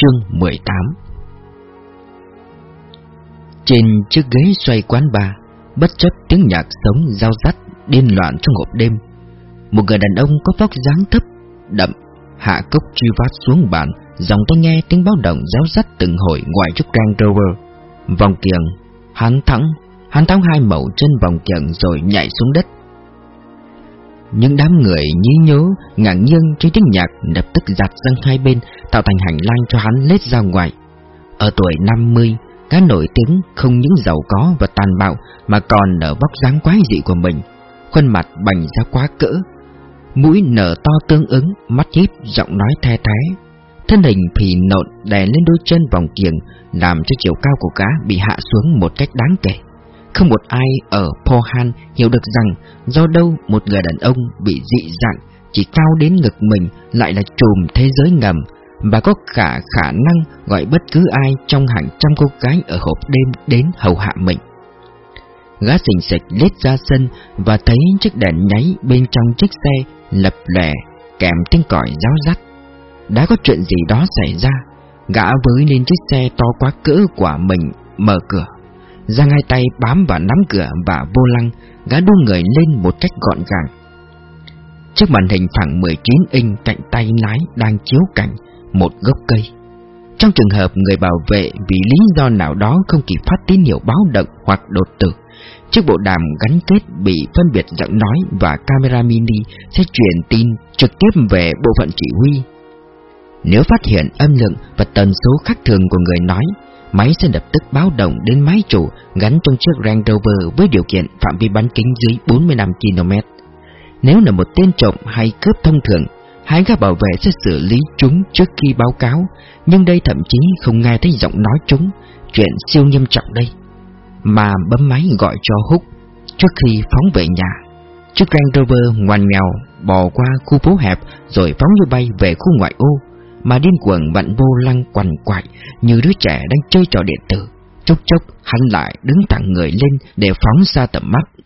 Chương 18 Trên chiếc ghế xoay quán bar, Bất chấp tiếng nhạc sống giao dắt Điên loạn trong hộp đêm. Một người đàn ông có vóc dáng thấp, Đậm, Hạ cốc truy vát xuống bàn Dòng tay nghe tiếng báo động giáo dắt từng hồi Ngoài chiếc Range Rover. Vòng kiềng, Hắn thẳng, Hắn tháo hai mẩu trên vòng kiềng rồi nhảy xuống đất những đám người nhí nhố ngạc nhiên trên tiếng nhạc lập tức giặt sang hai bên, tạo thành hành lang cho hắn lết ra ngoài. Ở tuổi 50, cá nổi tiếng không những giàu có và tàn bạo mà còn ở vóc dáng quái dị của mình. Khuôn mặt bành ra quá cỡ, mũi nở to tương ứng, mắt híp, giọng nói the thế. Thân hình phì nộn đè lên đôi chân vòng kiềng, làm cho chiều cao của cá bị hạ xuống một cách đáng kể. Không một ai ở Pohan hiểu được rằng do đâu một người đàn ông bị dị dạng chỉ cao đến ngực mình lại là trùm thế giới ngầm và có cả khả năng gọi bất cứ ai trong hàng trăm cô gái ở hộp đêm đến hầu hạ mình. Gã xình xịch lết ra sân và thấy chiếc đèn nháy bên trong chiếc xe lập lẻ kèm tiếng còi giáo dắt. Đã có chuyện gì đó xảy ra, gã với lên chiếc xe to quá cỡ của mình mở cửa. Giang hai tay bám vào nắm cửa và vô lăng, gã đu người lên một cách gọn gàng. Trước màn hình phẳng 19 inch cạnh tay lái đang chiếu cảnh một gốc cây. Trong trường hợp người bảo vệ vì lý do nào đó không kịp phát tín hiệu báo động hoặc đột tử, chiếc bộ đàm gắn kết bị phân biệt giọng nói và camera mini sẽ truyền tin trực tiếp về bộ phận chỉ huy. Nếu phát hiện âm lượng và tần số khác thường của người nói, máy sẽ lập tức báo động đến máy chủ gắn trong chiếc Range Rover với điều kiện phạm vi bán kính dưới 45 km. Nếu là một tên trộm hay cướp thông thường, hai gã bảo vệ sẽ xử lý chúng trước khi báo cáo, nhưng đây thậm chí không nghe thấy giọng nói chúng, chuyện siêu nghiêm trọng đây. Mà bấm máy gọi cho Húc trước khi phóng về nhà. Chiếc Range Rover ngoằn nghèo bò qua khu phố hẹp rồi phóng như bay về khu ngoại ô mà điên cuồng vặn vô lăng quằn quại như đứa trẻ đang chơi trò điện tử. Chốc chốc hắn lại đứng thẳng người lên để phóng xa tầm mắt.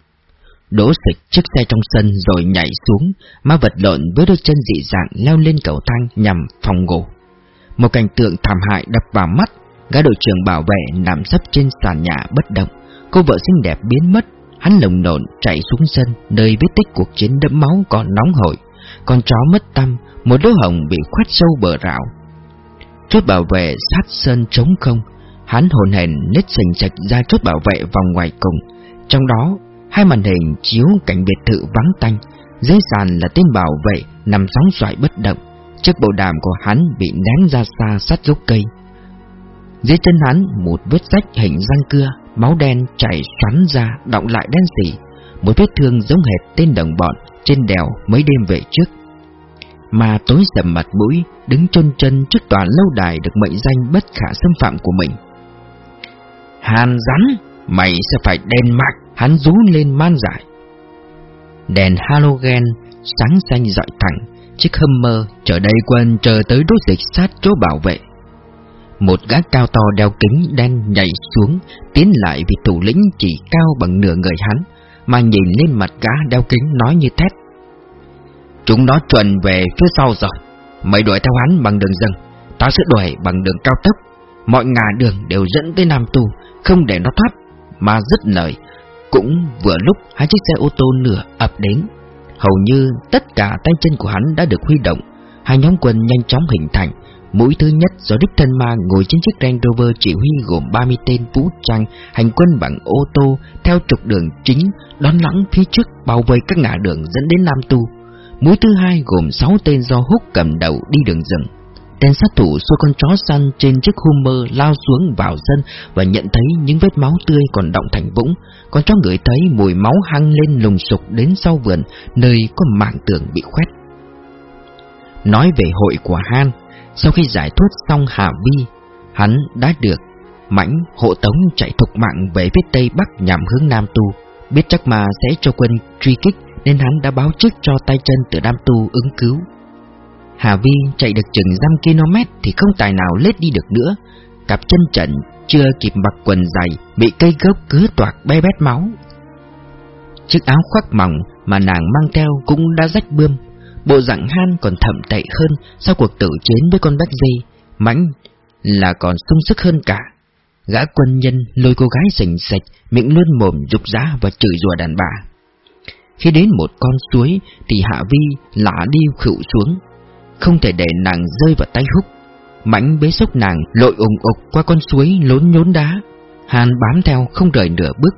Đổ xịch chiếc xe trong sân rồi nhảy xuống, má vật lộn với đôi chân dị dạng leo lên cầu thang nhằm phòng ngủ. Một cảnh tượng thảm hại đập vào mắt, gã đội trưởng bảo vệ nằm sấp trên sàn nhà bất động, cô vợ xinh đẹp biến mất, hắn lồng nộn chạy xuống sân nơi vết tích cuộc chiến đẫm máu còn nóng hổi, con chó mất tâm, một đứa hồng bị khoét sâu bờ rào. Chốt bảo vệ sát sơn trống không, hắn hồn hển nít sình sạch ra chốt bảo vệ vòng ngoài cùng. Trong đó, hai màn hình chiếu cảnh biệt thự vắng tanh, dưới sàn là tên bảo vệ nằm sóng xoài bất động. Chiếc bộ đàm của hắn bị ném ra xa sát gốc cây. Dưới chân hắn một vết rách hình răng cưa, máu đen chảy xoắn ra, động lại đen xỉ. Một vết thương giống hệt tên đồng bọn trên đèo mấy đêm về trước. Mà tối sầm mặt mũi, đứng chôn chân trước tòa lâu đài được mệnh danh bất khả xâm phạm của mình. Hàn rắn, mày sẽ phải đền mạc, hắn rú lên man giải. Đèn halogen sáng xanh dọi thẳng, chiếc Hummer chờ đây quân chờ tới đối dịch sát chỗ bảo vệ. Một gã cao to đeo kính đen nhảy xuống, tiến lại vì thủ lĩnh chỉ cao bằng nửa người hắn, mà nhìn lên mặt gã đeo kính nói như thét. Chúng nó chuẩn về phía sau rồi, mày đuổi theo hắn bằng đường rừng, ta sẽ đuổi bằng đường cao tốc. Mọi ngả đường đều dẫn tới Nam Tu, không để nó thoát, mà dứt lời. Cũng vừa lúc hai chiếc xe ô tô nửa ập đến, hầu như tất cả tay chân của hắn đã được huy động, hai nhóm quân nhanh chóng hình thành, Mũi thứ nhất do đức Thân Ma ngồi trên chiếc Range Rover chỉ huy gồm 30 tên vũ trang hành quân bằng ô tô theo trục đường chính đón lãng phía trước bao vây các ngã đường dẫn đến Nam Tu. Mũi thứ hai gồm 6 tên do Húc cầm đầu đi đường rừng. Tên sát thủ xua con chó săn trên chiếc Hummer lao xuống vào sân và nhận thấy những vết máu tươi còn động thành vũng. Con chó ngửi thấy mùi máu hăng lên lùng sục đến sau vườn, nơi có mảng tường bị khoét. Nói về hội của Han, sau khi giải thoát xong Hà Vi, hắn đã được mãnh hộ tống chạy thục mạng về phía tây bắc nhằm hướng Nam Tu. Biết chắc mà sẽ cho quân truy kích nên hắn đã báo trước cho tay chân từ Nam Tu ứng cứu. Hà Vi chạy được chừng dăm km thì không tài nào lết đi được nữa. Cặp chân trận chưa kịp mặc quần dày bị cây gốc cứ toạc bé bét máu. Chiếc áo khoác mỏng mà nàng mang theo cũng đã rách bươm Bộ dạng Han còn thậm tệ hơn sau cuộc tử chiến với con bác di. Mãnh là còn sung sức hơn cả. Gã quân nhân lôi cô gái sành sạch, miệng luôn mồm rục rã và chửi rủa đàn bà. Khi đến một con suối thì Hạ Vi lả đi khựu xuống, không thể để nàng rơi vào tay húc. Mãnh bế sốc nàng lội ủng ục qua con suối lốn nhốn đá. Hàn bám theo không rời nửa bước.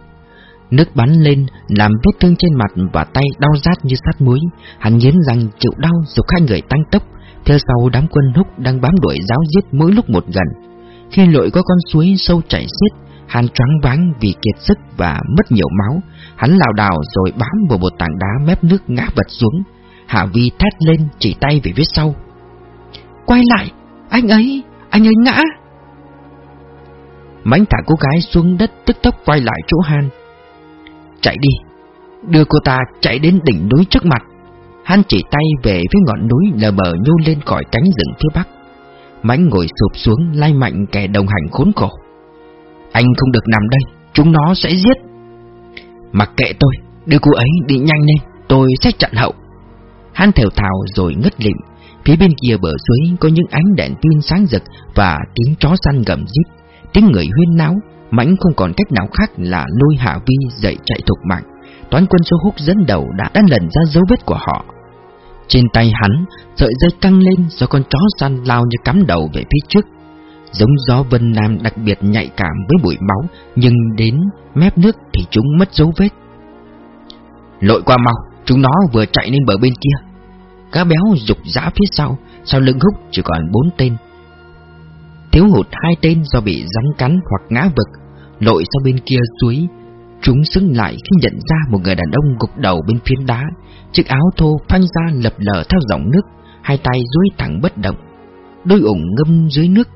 Nước bắn lên làm vết thương trên mặt và tay đau rát như sát muối. Hắn nghiến răng chịu đau dục hai người tăng tốc. Theo sau đám quân húc đang bám đuổi giáo giết mỗi lúc một gần. Khi lội qua con suối sâu chảy xiết, hắn choáng váng vì kiệt sức và mất nhiều máu. Hắn lảo đảo rồi bám vào một tảng đá mép nước ngã vật xuống. Hạ Vi thét lên chỉ tay về phía sau. Quay lại, anh ấy, anh ấy ngã. Mánh thả cô gái xuống đất tức tốc quay lại chỗ Han. Chạy đi, đưa cô ta chạy đến đỉnh núi trước mặt. Hắn chỉ tay về phía ngọn núi lờ mờ nhô lên khỏi cánh rừng phía bắc. Mánh ngồi sụp xuống lai mạnh kẻ đồng hành khốn khổ. Anh không được nằm đây, chúng nó sẽ giết. Mặc kệ tôi, đưa cô ấy đi nhanh lên, tôi sẽ chặn hậu. Hắn thều thào rồi ngất lịm. Phía bên kia bờ suối có những ánh đèn pin sáng rực và tiếng chó săn gầm rít, tiếng người huyên náo. Mãnh không còn cách nào khác là lôi Hạ Vi dậy chạy thục mạng. Toán quân số húc dẫn đầu đã đã lần ra dấu vết của họ. Trên tay hắn, sợi dây căng lên do con chó săn lao như cắm đầu về phía trước. Giống gió Vân Nam đặc biệt nhạy cảm với bụi máu, nhưng đến mép nước thì chúng mất dấu vết. Lội qua mau, chúng nó vừa chạy lên bờ bên kia. Cá béo rục rã phía sau, sau lưng húc chỉ còn bốn tên. Thiếu hụt hai tên do bị rắn cắn hoặc ngã vực, lội sang bên kia suối. Chúng xứng lại khi nhận ra một người đàn ông gục đầu bên phiến đá, chiếc áo thô phanh ra lập lờ theo dòng nước, hai tay duỗi thẳng bất động, đôi ủng ngâm dưới nước.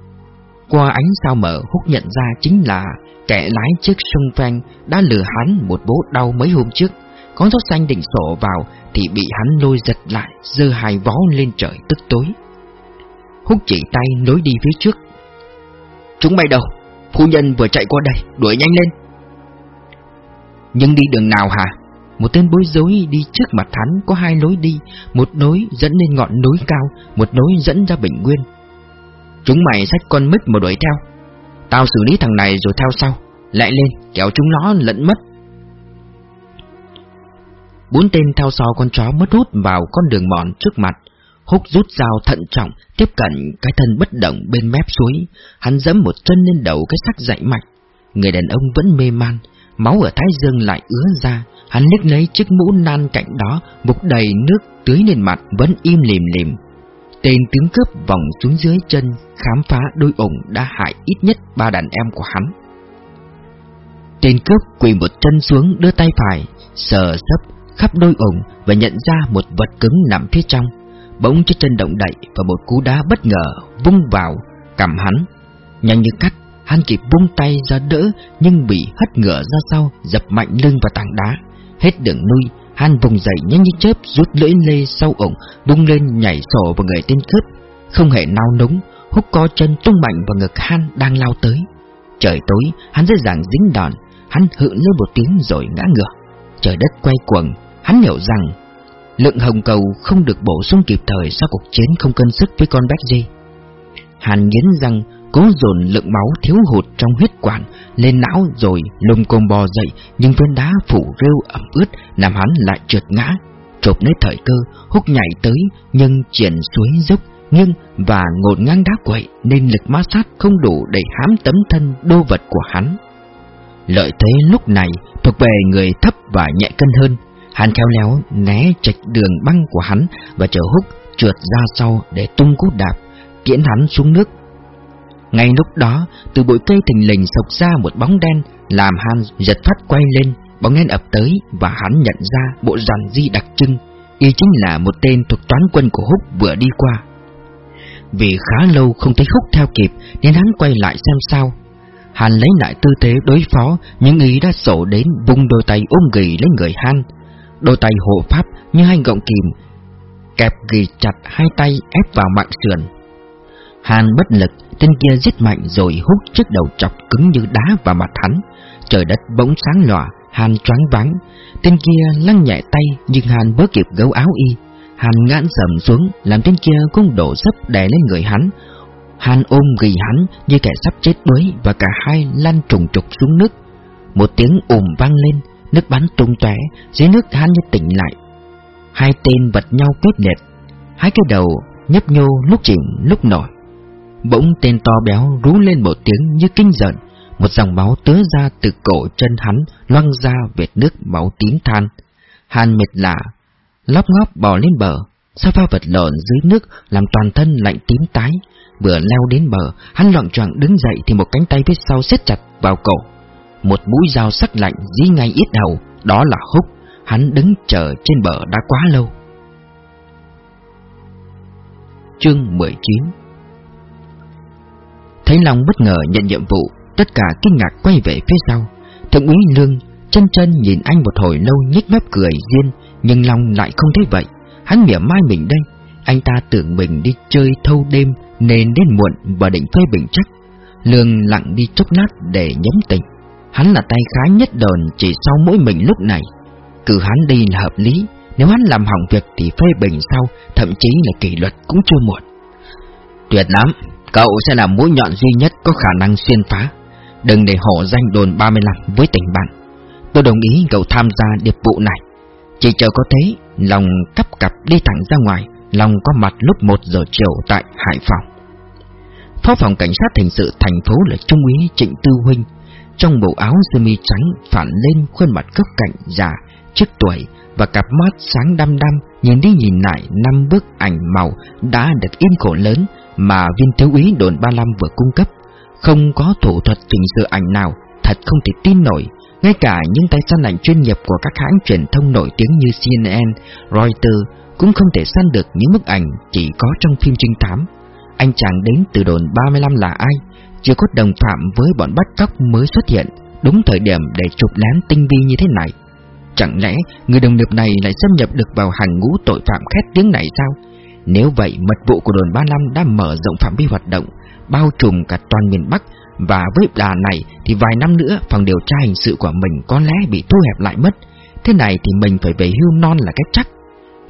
Qua ánh sao mở hút nhận ra chính là kẻ lái chiếc sông phanh đã lừa hắn một bố đau mấy hôm trước. có chó xanh định sổ vào Thì bị hắn lôi giật lại giơ hai vó lên trời tức tối Húc chỉ tay nối đi phía trước Chúng bay đâu? Phu nhân vừa chạy qua đây, Đuổi nhanh lên. Nhưng đi đường nào hả? Một tên bối rối đi trước mặt hắn, Có hai lối đi. Một lối dẫn lên ngọn núi cao, Một lối dẫn ra bình nguyên. Chúng mày xách con mít mà đuổi theo. Tao xử lý thằng này rồi theo sau. Lại lên, kéo chúng nó lẫn mất. Bốn tên theo sau con chó mất hút vào con đường mòn trước mặt. Húc rút dao thận trọng, tiếp cận cái thân bất động bên mép suối. Hắn dẫm một chân lên đầu cái sắc dậy mạch. Người đàn ông vẫn mê man, máu ở thái dương lại ứa ra. Hắn liếc lấy chiếc mũ nan cạnh đó, bục đầy nước tưới lên mặt vẫn im lìm lìm. Tên tướng cướp vòng xuống dưới chân, khám phá đôi ủng đã hại ít nhất ba đàn em của hắn. Tên cướp quỳ một chân xuống đưa tay phải, sờ sấp khắp đôi ủng và nhận ra một vật cứng nằm phía trong. Bỗng chiếc chân động đậy và một cú đá bất ngờ vung vào cầm hắn. Nhanh như cắt, hắn kịp vung tay ra đỡ nhưng bị hất ngửa ra sau, dập mạnh lưng vào tảng đá. Hết đường nuôi, hắn vùng dậy nhanh như chớp rút lưỡi lê sau ổng bung lên nhảy sổ vào người tên cướp. Không hề nao núng, húc co chân tung mạnh vào ngực hắn đang lao tới. Trời tối, hắn dễ dàng dính đòn, hắn hự lên một tiếng rồi ngã ngửa. Trời đất quay cuồng, Hắn hiểu rằng lượng hồng cầu không được bổ sung kịp thời sau cuộc chiến không cân sức với con Bách Hàn nghiến rằng cố dồn lượng máu thiếu hụt trong huyết quản lên não rồi lùm cồm bò dậy nhưng viên đá phủ rêu ẩm ướt làm hắn lại trượt ngã. trộp lấy thời cơ, húc nhảy tới nhưng triển suối dốc nhưng và ngột ngang đá quậy nên lực ma sát không đủ để hám tấm thân đô vật của hắn. Lợi thế lúc này thuộc về người thấp và nhẹ cân hơn, Hắn khéo léo né trạch đường băng của hắn và chờ húc trượt ra sau để tung cú đạp, tiễn hắn xuống nước. Ngay lúc đó, từ bụi cây thình lình sộc ra một bóng đen, làm hắn giật phát quay lên, bóng đen ập tới và hắn nhận ra bộ dàn di đặc trưng, y chính là một tên thuộc toán quân của Húc vừa đi qua. Vì khá lâu không thấy Húc theo kịp nên hắn quay lại xem sao. Hắn lấy lại tư thế đối phó, nhưng ý đã sổ đến vung đôi tay ôm gầy lấy người Han, Đôi tay hộ pháp như hai gọng kìm Kẹp ghi chặt hai tay ép vào mạng sườn. Hàn bất lực Tên kia giết mạnh rồi hút chiếc đầu chọc cứng như đá vào mặt hắn. Trời đất bỗng sáng lòa Hàn choáng váng. Tên kia lăn nhẹ tay Nhưng Hàn bớ kịp gấu áo y. Hàn ngã sầm xuống Làm tên kia cũng đổ sấp đè lên người hắn. Hàn ôm ghi hắn như kẻ sắp chết đuối và cả hai lăn trùng trục xuống nước. Một tiếng ùm vang lên, nước bắn tung tóe, dưới nước hắn như tỉnh lại. Hai tên vật nhau quyết liệt, hai cái đầu nhấp nhô lúc chìm lúc nổi. Bỗng tên to béo rú lên một tiếng như kinh giận, một dòng máu tứa ra từ cổ chân hắn loang ra vệt nước máu tím than. Hàn mệt lạ, lóc ngóp bò lên bờ, Sa pha vật lộn dưới nước làm toàn thân lạnh tím tái. Vừa leo đến bờ, hắn loạn choạng đứng dậy thì một cánh tay phía sau siết chặt vào cổ. Một mũi dao sắc lạnh dí ngay ít hầu, đó là húc. Hắn đứng chờ trên bờ đã quá lâu. Chương 19 Thấy Long bất ngờ nhận nhiệm vụ, tất cả kinh ngạc quay về phía sau. Thượng úy Lương chân chân nhìn anh một hồi lâu nhếch mép cười riêng, nhưng Long lại không thấy vậy. Hắn mỉa mai mình đây Anh ta tưởng mình đi chơi thâu đêm Nên đến muộn và định phê bình chắc Lương lặng đi chốc lát để nhấm tình Hắn là tay khá nhất đồn chỉ sau mỗi mình lúc này. Cử hắn đi là hợp lý, Nếu hắn làm hỏng việc thì phê bình sau, Thậm chí là kỷ luật cũng chưa muộn. Tuyệt lắm, Cậu sẽ là mũi nhọn duy nhất có khả năng xuyên phá. Đừng để hổ danh đồn 35 với tình bạn. Tôi đồng ý cậu tham gia điệp vụ này. Chỉ chờ có thế, lòng cắp cặp đi thẳng ra ngoài, lòng có mặt lúc 1 giờ chiều tại Hải Phòng. Phó phòng cảnh sát hình sự thành phố là Trung úy Trịnh Tư Huynh. Trong bộ áo sơ mi trắng phản lên khuôn mặt góc cạnh già trước tuổi Và cặp mắt sáng đăm đăm Nhìn đi nhìn lại năm bức ảnh màu Đã được in khổ lớn Mà viên thiếu úy đồn 35 vừa cung cấp Không có thủ thuật chỉnh sửa ảnh nào Thật không thể tin nổi ngay cả những tay săn ảnh chuyên nghiệp của các hãng truyền thông nổi tiếng như CNN, Reuters cũng không thể săn được những bức ảnh chỉ có trong phim trinh thám. Anh chàng đến từ đồn 35 là ai? Chưa có đồng phạm với bọn bắt cóc mới xuất hiện, đúng thời điểm để chụp lén tinh vi như thế này. Chẳng lẽ người đồng nghiệp này lại xâm nhập được vào hàng ngũ tội phạm khét tiếng này sao? Nếu vậy, mật vụ của đồn 35 đã mở rộng phạm vi hoạt động, bao trùm cả toàn miền Bắc và với đà này thì vài năm nữa phòng điều tra hình sự của mình có lẽ bị thu hẹp lại mất Thế này thì mình phải về hưu non là cách chắc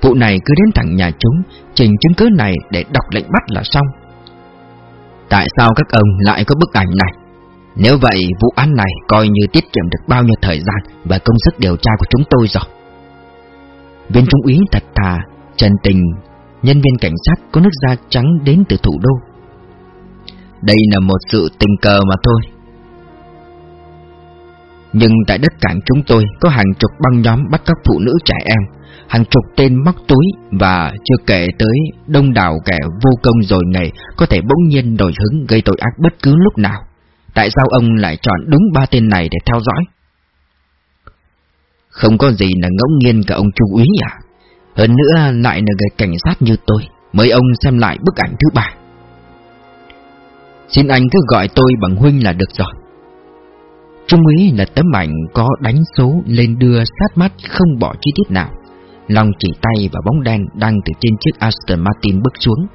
Vụ này cứ đến thẳng nhà chúng Trình chứng cứ này để đọc lệnh bắt là xong Tại sao các ông lại có bức ảnh này? Nếu vậy, vụ án này coi như tiết kiệm được bao nhiêu thời gian Và công sức điều tra của chúng tôi rồi? Viên trung úy thật thà, Trần Tình, Nhân viên cảnh sát có nước da trắng đến từ thủ đô. Đây là một sự tình cờ mà thôi. Nhưng tại đất cảng chúng tôi Có hàng chục băng nhóm bắt cóc phụ nữ trẻ em. Hàng chục tên móc túi Và chưa kể tới đông đảo kẻ vô công rồi nghề Có thể bỗng nhiên nổi hứng gây tội ác bất cứ lúc nào. Tại sao ông lại chọn đúng ba tên này để theo dõi? Không có gì là ngẫu nhiên cả ông chú úy à. Hơn nữa lại là người cảnh sát như tôi, Mời ông xem lại bức ảnh thứ ba. Xin anh cứ gọi tôi bằng Huynh là được rồi. Trung úy là tấm ảnh có đánh số lên đưa sát mắt không bỏ chi tiết nào. Long chỉ tay vào bóng đen đang từ trên chiếc Aston Martin bước xuống.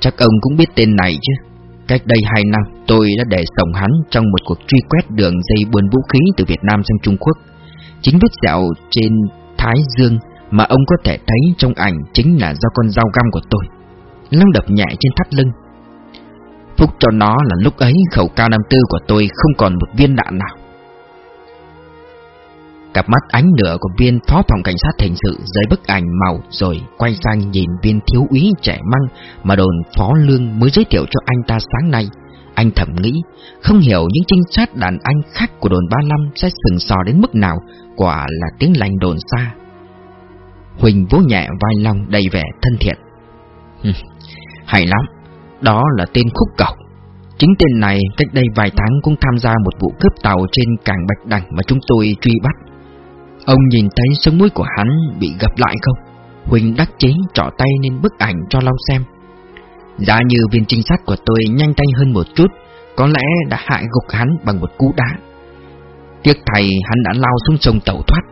Chắc ông cũng biết tên này chứ. Cách đây hai năm, tôi đã để sổng hắn trong một cuộc truy quét đường dây buôn vũ khí từ Việt Nam sang Trung Quốc. Chính vết sẹo trên Thái Dương mà ông có thể thấy trong ảnh chính là do con dao găm của tôi. Long đập nhẹ trên thắt lưng. Phúc cho nó là lúc ấy khẩu K54 của tôi không còn một viên đạn nào. Cặp mắt ánh lửa của viên phó phòng cảnh sát hình sự dưới bức ảnh màu rồi quay sang nhìn viên thiếu úy trẻ măng mà đồn phó lương mới giới thiệu cho anh ta sáng nay. Anh thầm nghĩ, không hiểu những trinh sát đàn anh khác của đồn 35 sẽ sừng sò đến mức nào, quả là tiếng lành đồn xa. Huỳnh vỗ nhẹ vai lòng đầy vẻ thân thiện. Hay lắm, đó là tên Khúc Cẩu Chính tên này cách đây vài tháng cũng tham gia một vụ cướp tàu trên cảng Bạch Đằng mà chúng tôi truy bắt Ông nhìn thấy sống mũi của hắn bị gập lại không? Huỳnh đắc chế trỏ tay lên bức ảnh cho Long xem. Giá như viên trinh sát của tôi nhanh tay hơn một chút, Có lẽ đã hại gục hắn bằng một cú đá. Tiếc thầy hắn đã lao xuống sông tàu thoát.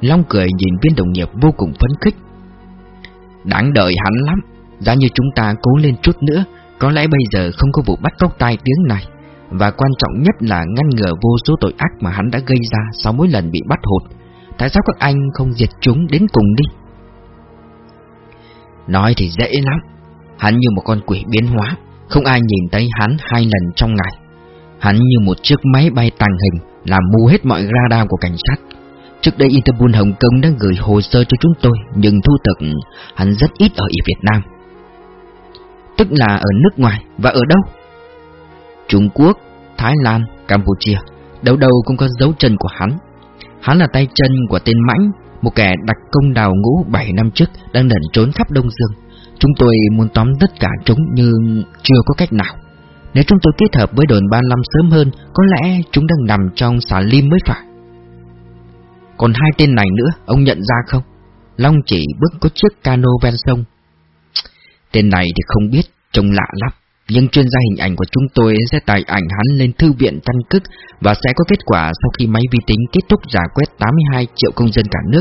Long cười nhìn viên đồng nghiệp vô cùng phấn khích. Đáng đợi hắn lắm, Giá như chúng ta cố lên chút nữa, Có lẽ bây giờ không có vụ bắt cóc tai tiếng này. Và quan trọng nhất là ngăn ngừa vô số tội ác mà hắn đã gây ra Sau mỗi lần bị bắt hụt Tại sao các anh không diệt chúng đến cùng đi? Nói thì dễ lắm. Hắn như một con quỷ biến hóa. Không ai nhìn thấy hắn hai lần trong ngày. Hắn như một chiếc máy bay tàng hình, Làm mù hết mọi radar của cảnh sát. Trước đây Interpol Hồng Kông đã gửi hồ sơ cho chúng tôi, Nhưng thu thực hắn rất ít ở Việt Nam. Tức là ở nước ngoài. Và ở đâu? Trung Quốc, Thái Lan, Campuchia Đâu đâu cũng có dấu chân của hắn. Hắn là tay chân của tên Mãnh Một kẻ đặc công đào ngũ 7 năm trước Đang lẩn trốn khắp Đông Dương. Chúng tôi muốn tóm tất cả chúng nhưng chưa có cách nào. Nếu chúng tôi kết hợp với đồn 35 sớm hơn Có lẽ chúng đang nằm trong xà lim mới phải. Còn hai tên này nữa Ông nhận ra không? Long chỉ bước có chiếc cano ven sông. Tên này thì không biết Trông lạ lắm nhưng chuyên gia hình ảnh của chúng tôi sẽ tải ảnh hắn lên thư viện căn cức và sẽ có kết quả sau khi máy vi tính kết thúc giả quét 82 triệu công dân cả nước.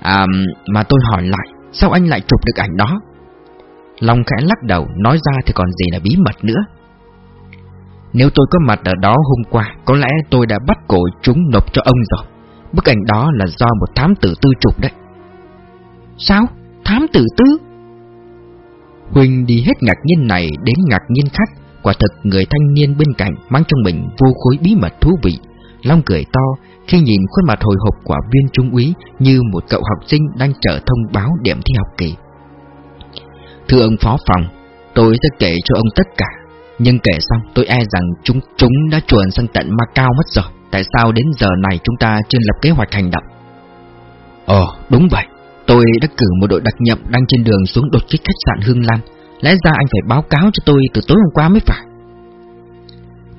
À, mà tôi hỏi lại, sao anh lại chụp được ảnh đó? Long khẽ lắc đầu, nói ra thì còn gì là bí mật nữa. Nếu tôi có mặt ở đó hôm qua, có lẽ tôi đã bắt cổ chúng nộp cho ông rồi. Bức ảnh đó là do một thám tử tư chụp đấy. Sao? Thám tử tư? Huỳnh đi hết ngạc nhiên này đến ngạc nhiên khác. Quả thật người thanh niên bên cạnh mang trong mình vô khối bí mật thú vị. Long cười to, khi nhìn khuôn mặt hồi hộp của viên trung úy Như một cậu học sinh đang chờ thông báo điểm thi học kỳ. Thưa ông phó phòng, Tôi sẽ kể cho ông tất cả. Nhưng kể xong tôi e rằng chúng chúng đã chuồn sang tận Macau mất rồi. Tại sao đến giờ này chúng ta chưa lập kế hoạch hành động? Ồ đúng vậy. Tôi đã cử một đội đặc nhiệm đang trên đường xuống đột kích khách sạn Hương Lan. Lẽ ra anh phải báo cáo cho tôi từ tối hôm qua mới phải.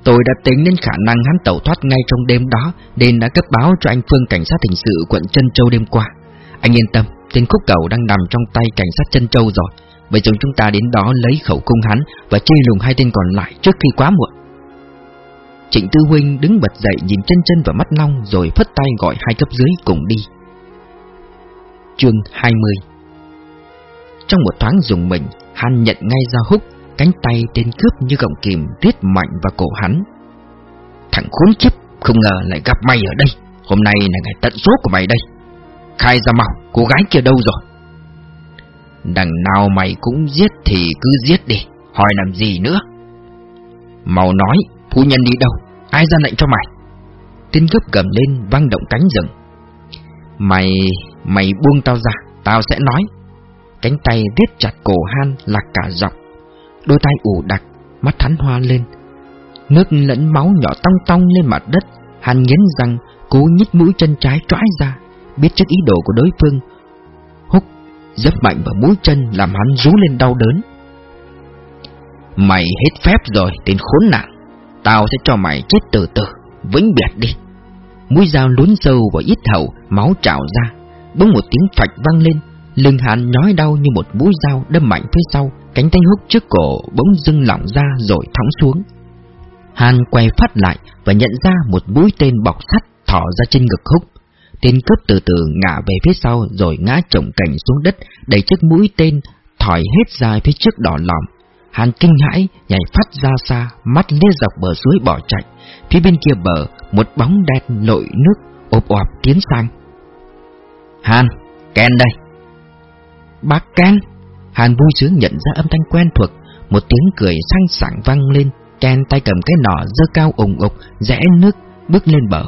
Tôi đã tính đến khả năng hắn tẩu thoát ngay trong đêm đó Nên đã cấp báo cho anh Phương Cảnh sát hình sự quận Trân Châu đêm qua. Anh yên tâm, tên khúc cầu đang nằm trong tay cảnh sát Trân Châu rồi. Vậy giờ chúng ta đến đó lấy khẩu cung hắn Và truy lùng hai tên còn lại trước khi quá muộn. Trịnh Tư Huynh đứng bật dậy nhìn chân chân vào mắt Long Rồi phất tay gọi hai cấp dưới cùng đi. Chương 20 Trong một thoáng dùng mình, Hắn nhận ngay ra húc, Cánh tay tên cướp như gọng kìm Riết mạnh vào cổ hắn. Thằng khốn kiếp, Không ngờ lại gặp mày ở đây. Hôm nay là ngày tận số của mày đây. Khai ra mau, Cô gái kia đâu rồi? Đằng nào mày cũng giết thì cứ giết đi, Hỏi làm gì nữa? Mau nói, Phu nhân đi đâu? Ai ra lệnh cho mày? Tên cướp cầm lên vang động cánh rừng. Mày Mày buông tao ra, Tao sẽ nói. Cánh tay viết chặt cổ Han là cả dọc Đôi tay ủ đặc, Mắt hắn hoa lên. Nước lẫn máu nhỏ tong tong lên mặt đất. Han nghiến răng, Cố nhích mũi chân trái trãi ra, Biết trước ý đồ của đối phương. Húc dấp mạnh vào mũi chân Làm hắn rú lên đau đớn. Mày hết phép rồi, tên khốn nạn. Tao sẽ cho mày chết từ từ, Vĩnh biệt đi. Mũi dao lún sâu vào ít hậu Máu trào ra. Bỗng một tiếng phạch vang lên, Lưng hắn nhói đau như một mũi dao đâm mạnh phía sau, Cánh tay húc trước cổ bỗng dưng lỏng ra rồi thõng xuống. Hàn quay phát lại và nhận ra một mũi tên bọc sắt thỏ ra trên ngực húc Tên cướp từ từ ngã về phía sau rồi ngã chồng cảnh xuống đất Đẩy chiếc mũi tên thỏi hết ra phía trước đỏ lòm. Hàn kinh hãi nhảy phát ra xa, Mắt lê dọc bờ suối bỏ chạy. Phía bên kia bờ, Một bóng đen lội nước, ộp ọp tiến sang. Hàn, Ken đây. Bác Ken Hàn vui sướng nhận ra âm thanh quen thuộc Một tiếng cười sang sảng vang lên. Ken tay cầm cái nỏ dơ cao ủng ục Rẽ nước bước lên bờ.